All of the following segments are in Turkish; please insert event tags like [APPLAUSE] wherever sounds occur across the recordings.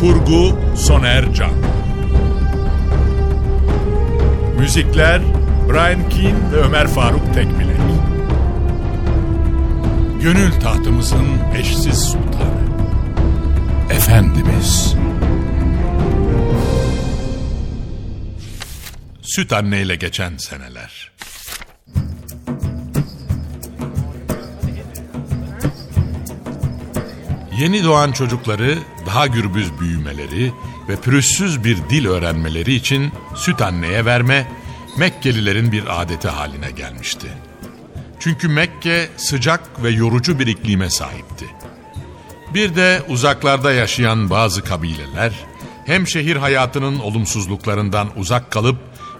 Kurgu Soner Can. Müzikler Brian Keane ve Ömer Faruk Tekbilek. Gönül tahtımızın eşsiz sultanı Efendimiz. Süt anneyle geçen seneler. Yeni doğan çocukları daha gürbüz büyümeleri ve pürüzsüz bir dil öğrenmeleri için süt anneye verme Mekkelilerin bir adeti haline gelmişti. Çünkü Mekke sıcak ve yorucu bir iklime sahipti. Bir de uzaklarda yaşayan bazı kabileler hem şehir hayatının olumsuzluklarından uzak kalıp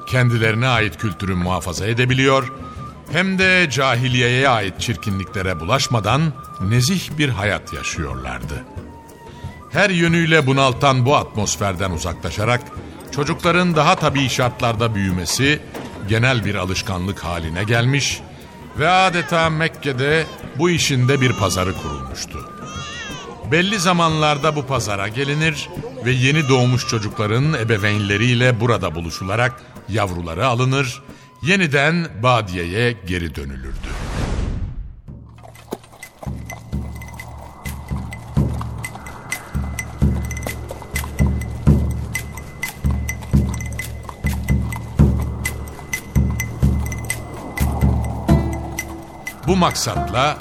kendilerine ait kültürü muhafaza edebiliyor hem de cahiliyeye ait çirkinliklere bulaşmadan nezih bir hayat yaşıyorlardı. Her yönüyle bunaltan bu atmosferden uzaklaşarak çocukların daha tabii şartlarda büyümesi genel bir alışkanlık haline gelmiş ve adeta Mekke'de bu işinde bir pazarı kurulmuştu. Belli zamanlarda bu pazara gelinir ve yeni doğmuş çocukların ebeveynleriyle burada buluşularak yavruları alınır, yeniden badiyeye geri dönülürdü. Bu maksatla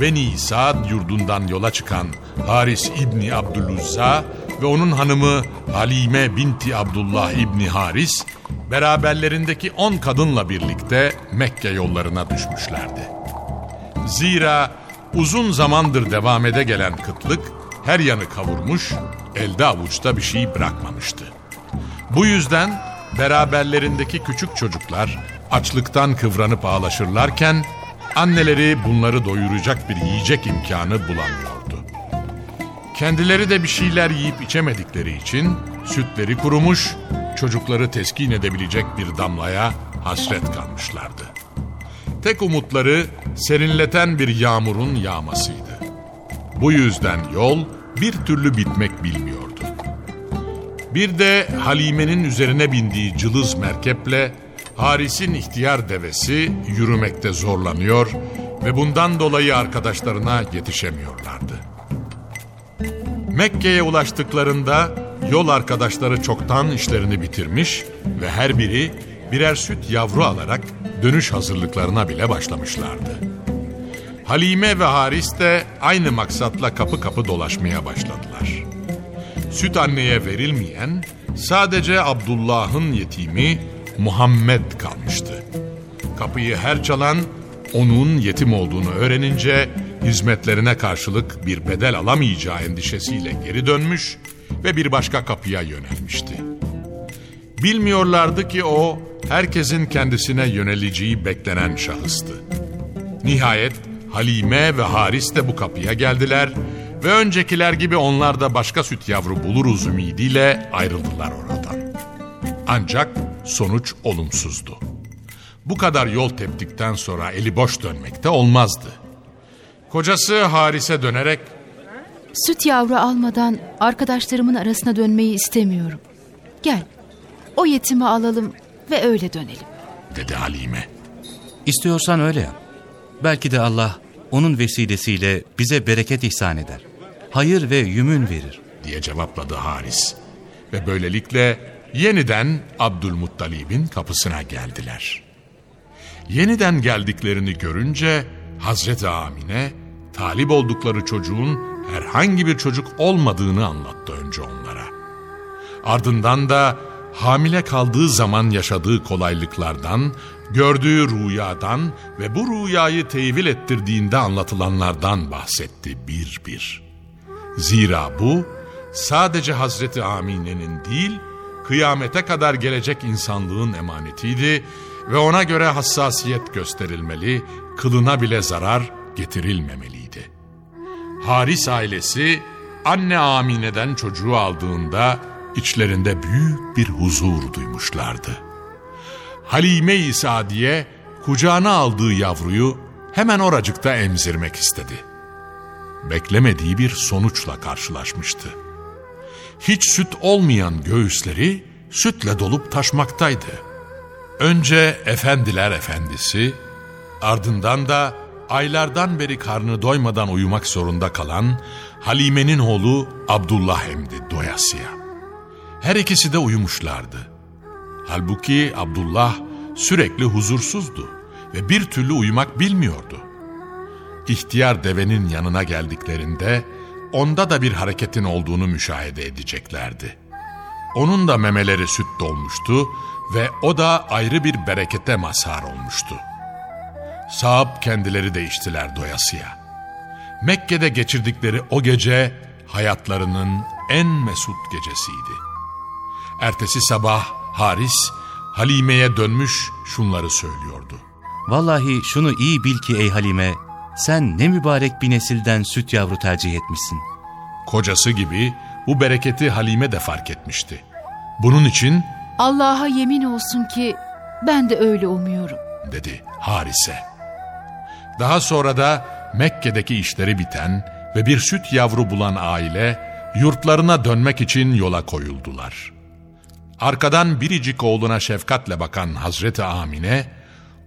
Beni Saad yurdundan yola çıkan Haris İbni Abdülüzza ve onun hanımı Halime binti Abdullah İbni Haris beraberlerindeki on kadınla birlikte Mekke yollarına düşmüşlerdi. Zira uzun zamandır devam ede gelen kıtlık her yanı kavurmuş, elde avuçta bir şey bırakmamıştı. Bu yüzden beraberlerindeki küçük çocuklar açlıktan kıvranıp ağlaşırlarken anneleri bunları doyuracak bir yiyecek imkanı bulamıyordu. Kendileri de bir şeyler yiyip içemedikleri için sütleri kurumuş, çocukları teskin edebilecek bir damlaya hasret kalmışlardı. Tek umutları serinleten bir yağmurun yağmasıydı. Bu yüzden yol bir türlü bitmek bilmiyordu. Bir de Halime'nin üzerine bindiği cılız merkeple Haris'in ihtiyar devesi yürümekte zorlanıyor ve bundan dolayı arkadaşlarına yetişemiyorlardı. Mekke'ye ulaştıklarında yol arkadaşları çoktan işlerini bitirmiş ve her biri birer süt yavru alarak dönüş hazırlıklarına bile başlamışlardı. Halime ve Haris de aynı maksatla kapı kapı dolaşmaya başladılar. Süt anneye verilmeyen sadece Abdullah'ın yetimi Muhammed kalmıştı. Kapıyı her çalan onun yetim olduğunu öğrenince hizmetlerine karşılık bir bedel alamayacağı endişesiyle geri dönmüş ve bir başka kapıya yönelmişti. Bilmiyorlardı ki o herkesin kendisine yöneleceği beklenen şahıstı. Nihayet Halime ve Haris de bu kapıya geldiler ve öncekiler gibi onlar da başka süt yavru buluruz ümidiyle ayrıldılar oradan. Ancak sonuç olumsuzdu. Bu kadar yol teptikten sonra eli boş dönmekte olmazdı. Kocası Haris'e dönerek Süt yavru almadan arkadaşlarımın arasına dönmeyi istemiyorum. Gel, o yetimi alalım ve öyle dönelim. dedi Halime. İstiyorsan öyle yap. Belki de Allah onun vesilesiyle bize bereket ihsan eder. Hayır ve yümün verir. diye cevapladı Haris. Ve böylelikle yeniden Abdülmuttalib'in kapısına geldiler. Yeniden geldiklerini görünce Hazreti Amine talip oldukları çocuğun herhangi bir çocuk olmadığını anlattı önce onlara. Ardından da hamile kaldığı zaman yaşadığı kolaylıklardan, gördüğü rüyadan ve bu rüyayı tevil ettirdiğinde anlatılanlardan bahsetti bir bir. Zira bu sadece Hazreti Amine'nin değil, kıyamete kadar gelecek insanlığın emanetiydi ve ona göre hassasiyet gösterilmeli, kılına bile zarar getirilmemeliydi. Haris ailesi anne Amine'den çocuğu aldığında içlerinde büyük bir huzur duymuşlardı. Halime-i Sadiye kucağına aldığı yavruyu hemen oracıkta emzirmek istedi. Beklemediği bir sonuçla karşılaşmıştı. Hiç süt olmayan göğüsleri sütle dolup taşmaktaydı. Önce efendiler efendisi, ardından da aylardan beri karnı doymadan uyumak zorunda kalan Halime'nin oğlu Abdullah emdi doyasıya. Her ikisi de uyumuşlardı. Halbuki Abdullah sürekli huzursuzdu ve bir türlü uyumak bilmiyordu. İhtiyar devenin yanına geldiklerinde onda da bir hareketin olduğunu müşahede edeceklerdi. Onun da memeleri süt dolmuştu ve o da ayrı bir berekete mazhar olmuştu. Sahip kendileri değiştiler doyasıya. Mekke'de geçirdikleri o gece hayatlarının en mesut gecesiydi. Ertesi sabah Haris Halime'ye dönmüş şunları söylüyordu. Vallahi şunu iyi bil ki ey Halime, sen ne mübarek bir nesilden süt yavru tercih etmişsin. Kocası gibi bu bereketi Halime de fark etmişti. Bunun için Allah'a yemin olsun ki ben de öyle umuyorum. dedi Haris'e. Daha sonra da Mekke'deki işleri biten ve bir süt yavru bulan aile yurtlarına dönmek için yola koyuldular. Arkadan biricik oğluna şefkatle bakan Hazreti Amine,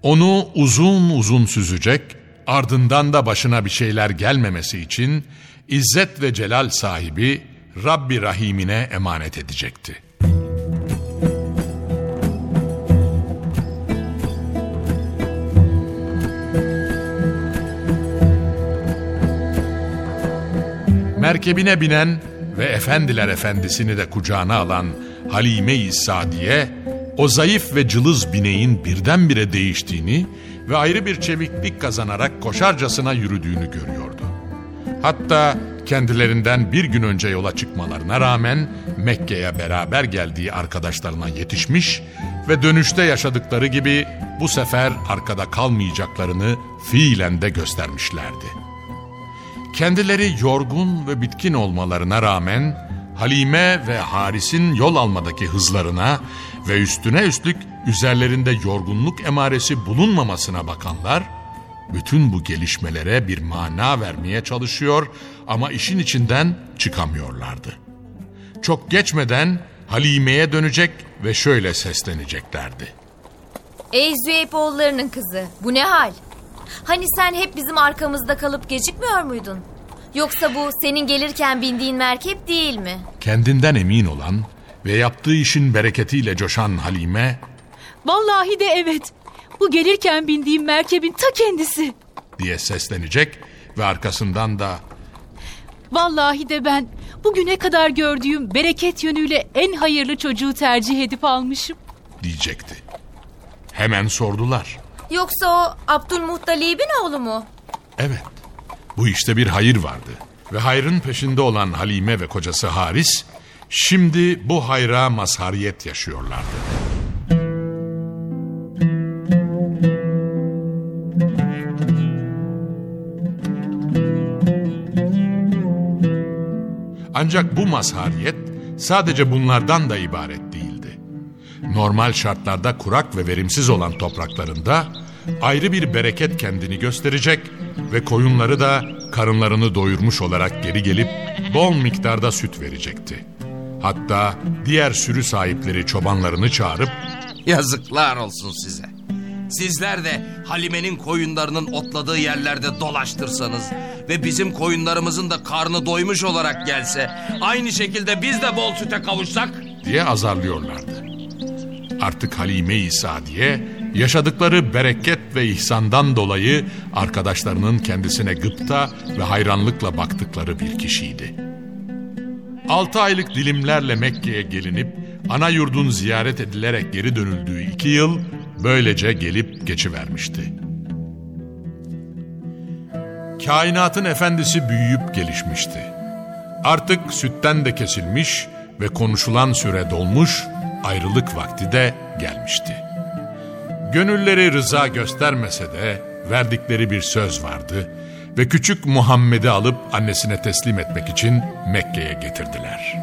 onu uzun uzun süzecek, ardından da başına bir şeyler gelmemesi için İzzet ve Celal sahibi Rabbi Rahim'ine emanet edecekti. Merkebine binen ve efendiler efendisini de kucağına alan Halime-i Sadiye, o zayıf ve cılız bineğin birdenbire değiştiğini ve ayrı bir çeviklik kazanarak koşarcasına yürüdüğünü görüyordu. Hatta kendilerinden bir gün önce yola çıkmalarına rağmen Mekke'ye beraber geldiği arkadaşlarına yetişmiş ve dönüşte yaşadıkları gibi bu sefer arkada kalmayacaklarını fiilen de göstermişlerdi. Kendileri yorgun ve bitkin olmalarına rağmen Halime ve Haris'in yol almadaki hızlarına ve üstüne üstlük üzerlerinde yorgunluk emaresi bulunmamasına bakanlar, bütün bu gelişmelere bir mana vermeye çalışıyor ama işin içinden çıkamıyorlardı. Çok geçmeden Halime'ye dönecek ve şöyle sesleneceklerdi. Ey Züeypoğullarının kızı bu ne hal? Hani sen hep bizim arkamızda kalıp gecikmiyor muydun? Yoksa bu senin gelirken bindiğin merkep değil mi? Kendinden emin olan ve yaptığı işin bereketiyle coşan Halime Vallahi de evet. Bu gelirken bindiğim merkebin ta kendisi. diye seslenecek ve arkasından da Vallahi de ben bugüne kadar gördüğüm bereket yönüyle en hayırlı çocuğu tercih edip almışım. diyecekti. Hemen sordular. Yoksa o Abdülmuhtalib'in oğlu mu? Evet, bu işte bir hayır vardı. Ve hayrın peşinde olan Halime ve kocası Haris, şimdi bu hayra mazhariyet yaşıyorlardı. Ancak bu mazhariyet sadece bunlardan da ibaret değildi. Normal şartlarda kurak ve verimsiz olan topraklarında ayrı bir bereket kendini gösterecek ve koyunları da karınlarını doyurmuş olarak geri gelip bol miktarda süt verecekti. Hatta diğer sürü sahipleri çobanlarını çağırıp Yazıklar olsun size. Sizler de Halime'nin koyunlarının otladığı yerlerde dolaştırsanız ve bizim koyunlarımızın da karnı doymuş olarak gelse aynı şekilde biz de bol süte kavuşsak diye azarlıyorlardı. Artık Halime-i Sadiye yaşadıkları bereket ve ihsandan dolayı arkadaşlarının kendisine gıpta ve hayranlıkla baktıkları bir kişiydi. Altı aylık dilimlerle Mekke'ye gelinip ana yurdun ziyaret edilerek geri dönüldüğü iki yıl böylece gelip geçivermişti. Kainatın efendisi büyüyüp gelişmişti. Artık sütten de kesilmiş ve konuşulan süre dolmuş, ayrılık vakti de gelmişti. Gönülleri rıza göstermese de verdikleri bir söz vardı ve küçük Muhammed'i alıp annesine teslim etmek için Mekke'ye getirdiler.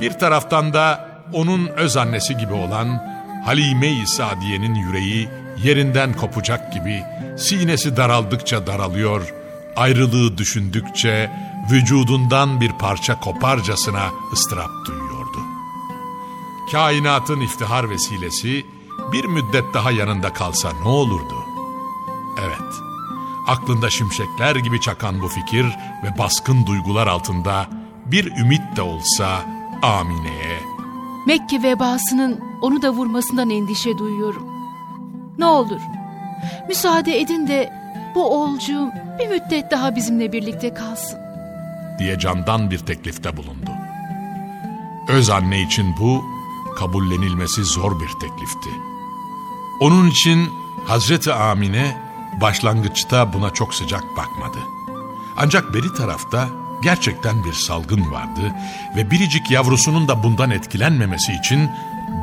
Bir taraftan da onun öz annesi gibi olan Halime-i Sadiye'nin yüreği yerinden kopacak gibi sinesi daraldıkça daralıyor, ayrılığı düşündükçe vücudundan bir parça koparcasına ıstırap duyuyordu. Kainatın iftihar vesilesi bir müddet daha yanında kalsa ne olurdu? Evet, aklında şimşekler gibi çakan bu fikir ve baskın duygular altında bir ümit de olsa Amine'ye, Mekke vebasının onu da vurmasından endişe duyuyorum. Ne olur müsaade edin de bu oğulcuğum bir müddet daha bizimle birlikte kalsın. diye candan bir teklifte bulundu. Öz anne için bu kabullenilmesi zor bir teklifti. Onun için Hazreti Amine başlangıçta buna çok sıcak bakmadı. Ancak beri tarafta gerçekten bir salgın vardı ve biricik yavrusunun da bundan etkilenmemesi için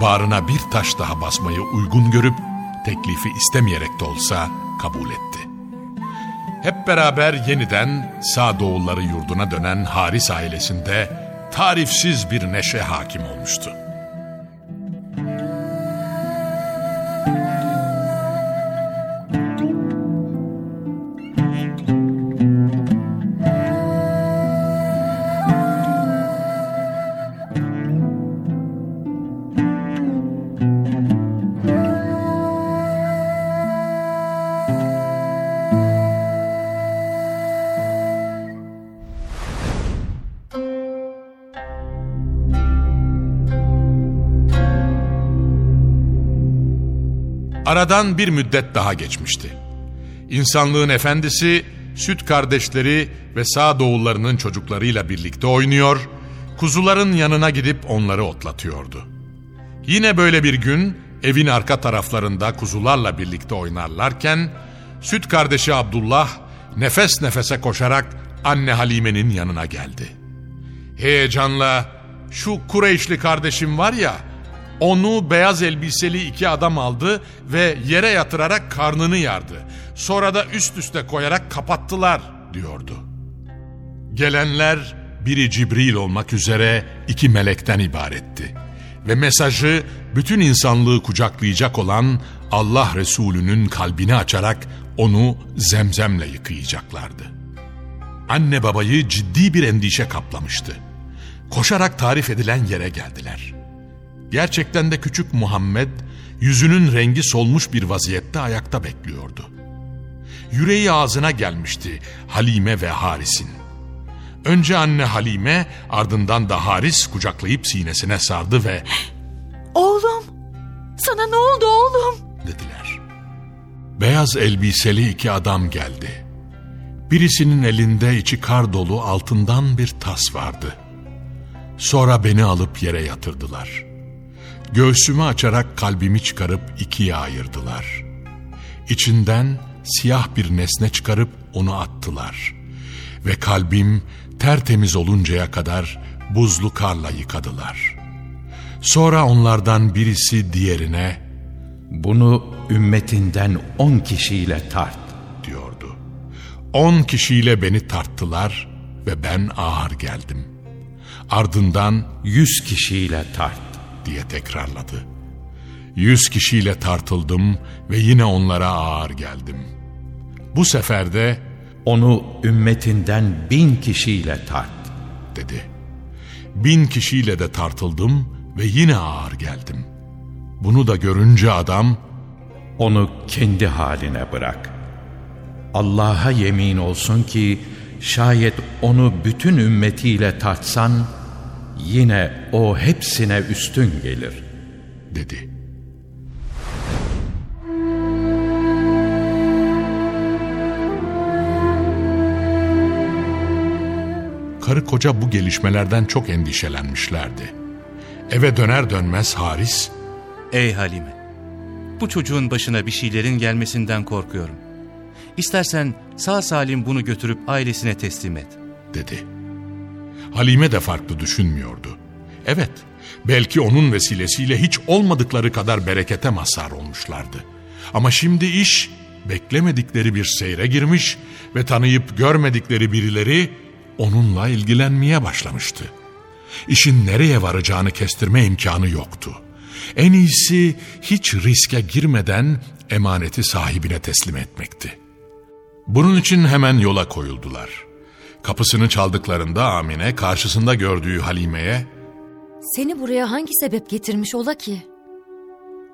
bağrına bir taş daha basmayı uygun görüp teklifi istemeyerek de olsa kabul etti. Hep beraber yeniden Sağdoğulları yurduna dönen Haris ailesinde tarifsiz bir neşe hakim olmuştu. Aradan bir müddet daha geçmişti. İnsanlığın efendisi süt kardeşleri ve sağ doğullarının çocuklarıyla birlikte oynuyor, kuzuların yanına gidip onları otlatıyordu. Yine böyle bir gün evin arka taraflarında kuzularla birlikte oynarlarken süt kardeşi Abdullah nefes nefese koşarak anne Halime'nin yanına geldi. Heyecanla şu Kureyşli kardeşim var ya onu beyaz elbiseli iki adam aldı ve yere yatırarak karnını yardı. Sonra da üst üste koyarak kapattılar diyordu. Gelenler biri Cibril olmak üzere iki melekten ibaretti. Ve mesajı bütün insanlığı kucaklayacak olan Allah Resulü'nün kalbini açarak onu zemzemle yıkayacaklardı. Anne babayı ciddi bir endişe kaplamıştı. Koşarak tarif edilen yere geldiler.'' Gerçekten de küçük Muhammed yüzünün rengi solmuş bir vaziyette ayakta bekliyordu. Yüreği ağzına gelmişti Halime ve Haris'in. Önce anne Halime ardından da Haris kucaklayıp sinesine sardı ve [GASPS] Oğlum sana ne oldu oğlum? dediler. Beyaz elbiseli iki adam geldi. Birisinin elinde içi kar dolu altından bir tas vardı. Sonra beni alıp yere yatırdılar.'' Göğsümü açarak kalbimi çıkarıp ikiye ayırdılar. İçinden siyah bir nesne çıkarıp onu attılar. Ve kalbim tertemiz oluncaya kadar buzlu karla yıkadılar. Sonra onlardan birisi diğerine bunu ümmetinden on kişiyle tart diyordu. On kişiyle beni tarttılar ve ben ağır geldim. Ardından yüz kişiyle tart diye tekrarladı. Yüz kişiyle tartıldım ve yine onlara ağır geldim. Bu sefer de onu ümmetinden bin kişiyle tart dedi. Bin kişiyle de tartıldım ve yine ağır geldim. Bunu da görünce adam onu kendi haline bırak. Allah'a yemin olsun ki şayet onu bütün ümmetiyle tartsan yine o hepsine üstün gelir dedi. Karı koca bu gelişmelerden çok endişelenmişlerdi. Eve döner dönmez Haris, Ey Halime, bu çocuğun başına bir şeylerin gelmesinden korkuyorum. İstersen sağ salim bunu götürüp ailesine teslim et. dedi. Halime de farklı düşünmüyordu. Evet, belki onun vesilesiyle hiç olmadıkları kadar berekete mazhar olmuşlardı. Ama şimdi iş beklemedikleri bir seyre girmiş ve tanıyıp görmedikleri birileri onunla ilgilenmeye başlamıştı. İşin nereye varacağını kestirme imkanı yoktu. En iyisi hiç riske girmeden emaneti sahibine teslim etmekti. Bunun için hemen yola koyuldular. Kapısını çaldıklarında Amine karşısında gördüğü Halime'ye Seni buraya hangi sebep getirmiş ola ki?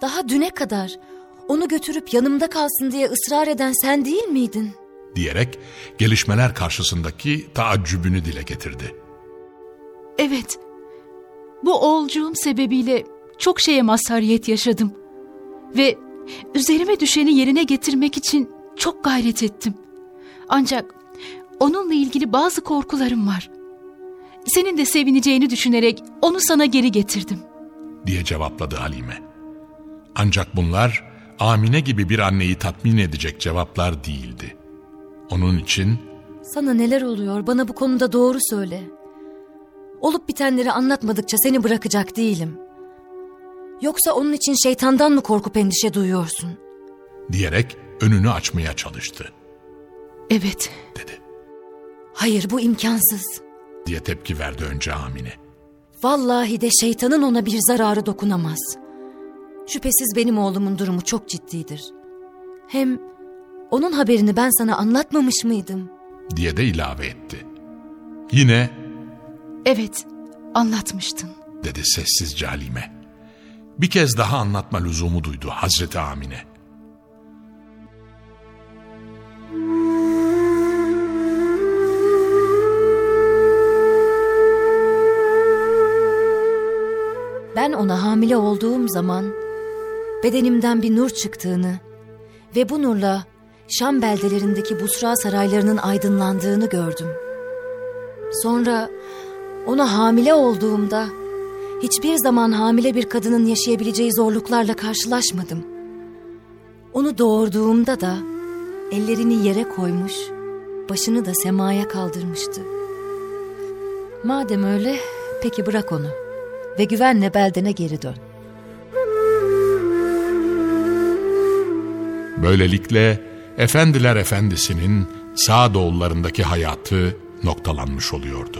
Daha düne kadar onu götürüp yanımda kalsın diye ısrar eden sen değil miydin? diyerek gelişmeler karşısındaki taaccübünü dile getirdi. Evet, bu oğulcuğum sebebiyle çok şeye mazhariyet yaşadım. Ve üzerime düşeni yerine getirmek için çok gayret ettim. Ancak onunla ilgili bazı korkularım var. Senin de sevineceğini düşünerek onu sana geri getirdim. diye cevapladı Halime. Ancak bunlar Amine gibi bir anneyi tatmin edecek cevaplar değildi. Onun için Sana neler oluyor bana bu konuda doğru söyle. Olup bitenleri anlatmadıkça seni bırakacak değilim. Yoksa onun için şeytandan mı korkup endişe duyuyorsun? diyerek önünü açmaya çalıştı Evet, dedi. Hayır bu imkansız. diye tepki verdi önce Amine. Vallahi de şeytanın ona bir zararı dokunamaz. Şüphesiz benim oğlumun durumu çok ciddidir. Hem onun haberini ben sana anlatmamış mıydım? diye de ilave etti. Yine evet anlatmıştın. dedi sessizce Halime. Bir kez daha anlatma lüzumu duydu Hazreti Amine. Ona hamile olduğum zaman bedenimden bir nur çıktığını ve bu nurla Şam beldelerindeki Busra saraylarının aydınlandığını gördüm. Sonra ona hamile olduğumda hiçbir zaman hamile bir kadının yaşayabileceği zorluklarla karşılaşmadım. Onu doğurduğumda da ellerini yere koymuş, başını da semaya kaldırmıştı. Madem öyle, peki bırak onu ve güvenle beldene geri dön. Böylelikle Efendiler Efendisi'nin Sağdoğullarındaki hayatı noktalanmış oluyordu.